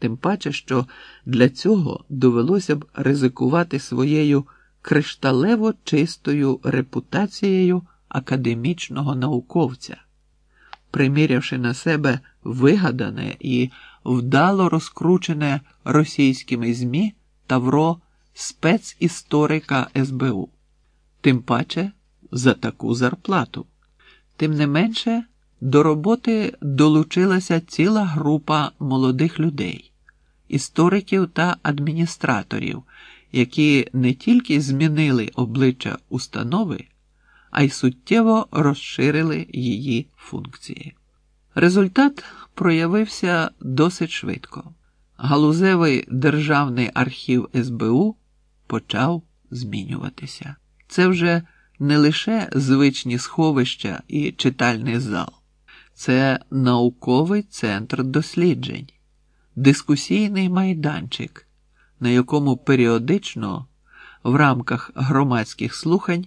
Тим паче, що для цього довелося б ризикувати своєю кришталево чистою репутацією академічного науковця, примірявши на себе вигадане і вдало розкручене російськими ЗМІ тавро спецісторика СБУ, тим паче за таку зарплату. Тим не менше, до роботи долучилася ціла група молодих людей, істориків та адміністраторів, які не тільки змінили обличчя установи, а й суттєво розширили її функції. Результат проявився досить швидко. Галузевий державний архів СБУ почав змінюватися. Це вже не лише звичні сховища і читальний зал, це науковий центр досліджень, дискусійний майданчик, на якому періодично в рамках громадських слухань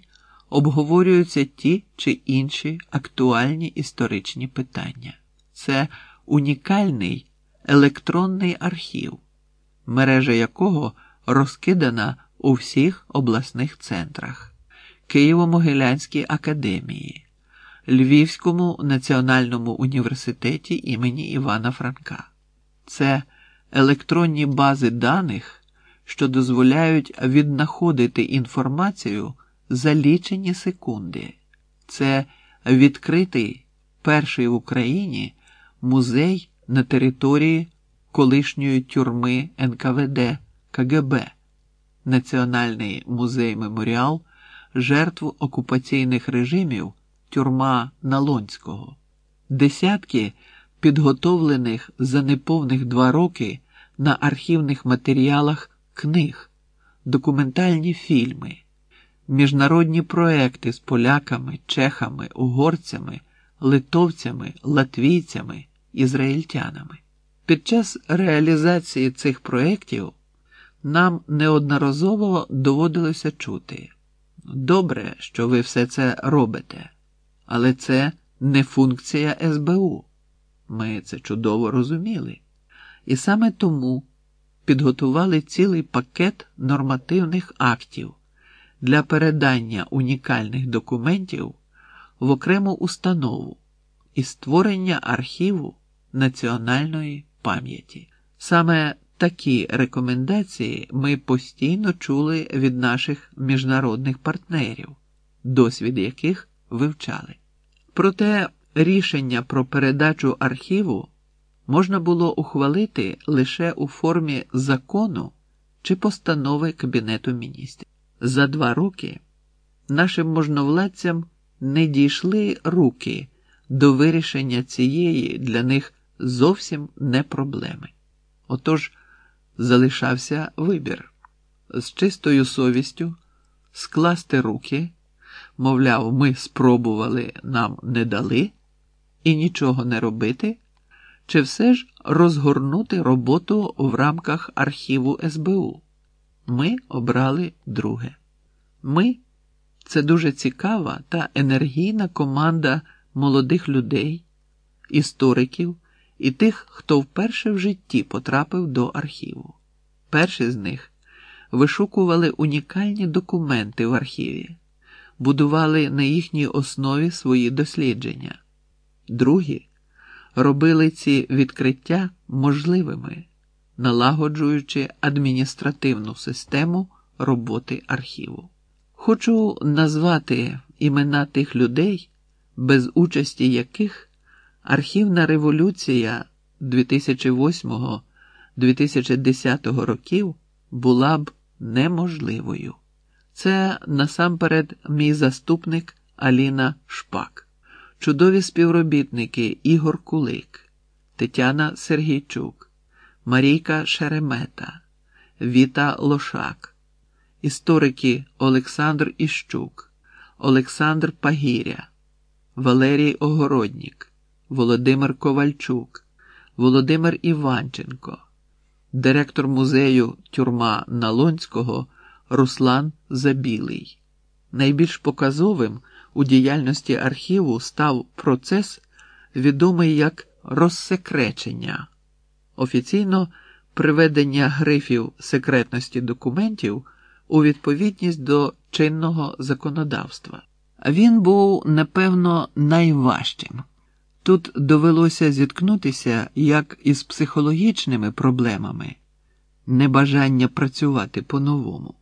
обговорюються ті чи інші актуальні історичні питання. Це унікальний електронний архів, мережа якого розкидана у всіх обласних центрах, Києво-Могилянській академії, Львівському національному університеті імені Івана Франка. Це електронні бази даних, що дозволяють віднаходити інформацію за лічені секунди. Це відкритий перший в Україні музей на території колишньої тюрми НКВД КГБ, Національний музей меморіал жертв окупаційних режимів тюрма Налонського, десятки підготовлених за неповних два роки на архівних матеріалах книг, документальні фільми, міжнародні проекти з поляками, чехами, угорцями, литовцями, латвійцями, ізраїльтянами. Під час реалізації цих проєктів нам неодноразово доводилося чути. Добре, що ви все це робите, але це не функція СБУ. Ми це чудово розуміли. І саме тому підготували цілий пакет нормативних актів для передання унікальних документів в окрему установу і створення архіву національної пам'яті. Саме такі рекомендації ми постійно чули від наших міжнародних партнерів, досвід яких вивчали. Проте рішення про передачу архіву можна було ухвалити лише у формі закону чи постанови Кабінету міністрів. За два роки нашим можновладцям не дійшли руки до вирішення цієї для них зовсім не проблеми. Отож залишався вибір з чистою совістю скласти руки, мовляв, ми спробували, нам не дали, і нічого не робити, чи все ж розгорнути роботу в рамках архіву СБУ. Ми обрали друге. Ми це дуже цікава та енергійна команда молодих людей, істориків і тих, хто вперше в житті потрапив до архіву. Перші з них вишукували унікальні документи в архіві, будували на їхній основі свої дослідження. Другі робили ці відкриття можливими, налагоджуючи адміністративну систему роботи архіву. Хочу назвати імена тих людей, без участі яких архівна революція 2008-2010 років була б неможливою. Це насамперед мій заступник Аліна Шпак, чудові співробітники Ігор Кулик, Тетяна Сергійчук, Марійка Шеремета, Віта Лошак, історики Олександр Іщук, Олександр Пагіря, Валерій Огороднік, Володимир Ковальчук, Володимир Іванченко, директор музею тюрма Налонського Руслан Забілий. Найбільш показовим у діяльності архіву став процес, відомий як розсекречення. Офіційно приведення грифів секретності документів у відповідність до чинного законодавства. Він був, напевно, найважчим. Тут довелося зіткнутися як із психологічними проблемами, небажання працювати по-новому,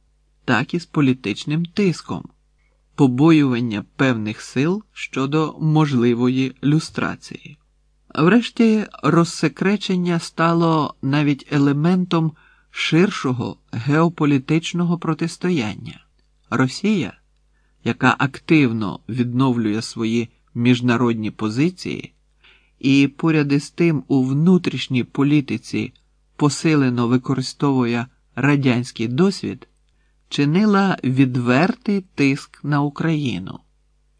так і з політичним тиском, побоювання певних сил щодо можливої люстрації. Врешті розсекречення стало навіть елементом ширшого геополітичного протистояння. Росія, яка активно відновлює свої міжнародні позиції, і поряд із тим у внутрішній політиці посилено використовує радянський досвід, чинила відвертий тиск на Україну,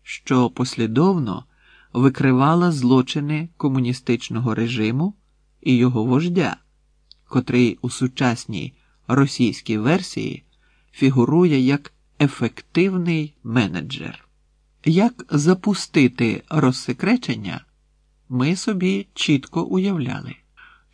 що послідовно викривала злочини комуністичного режиму і його вождя, котрий у сучасній російській версії фігурує як ефективний менеджер. Як запустити розсекречення, ми собі чітко уявляли.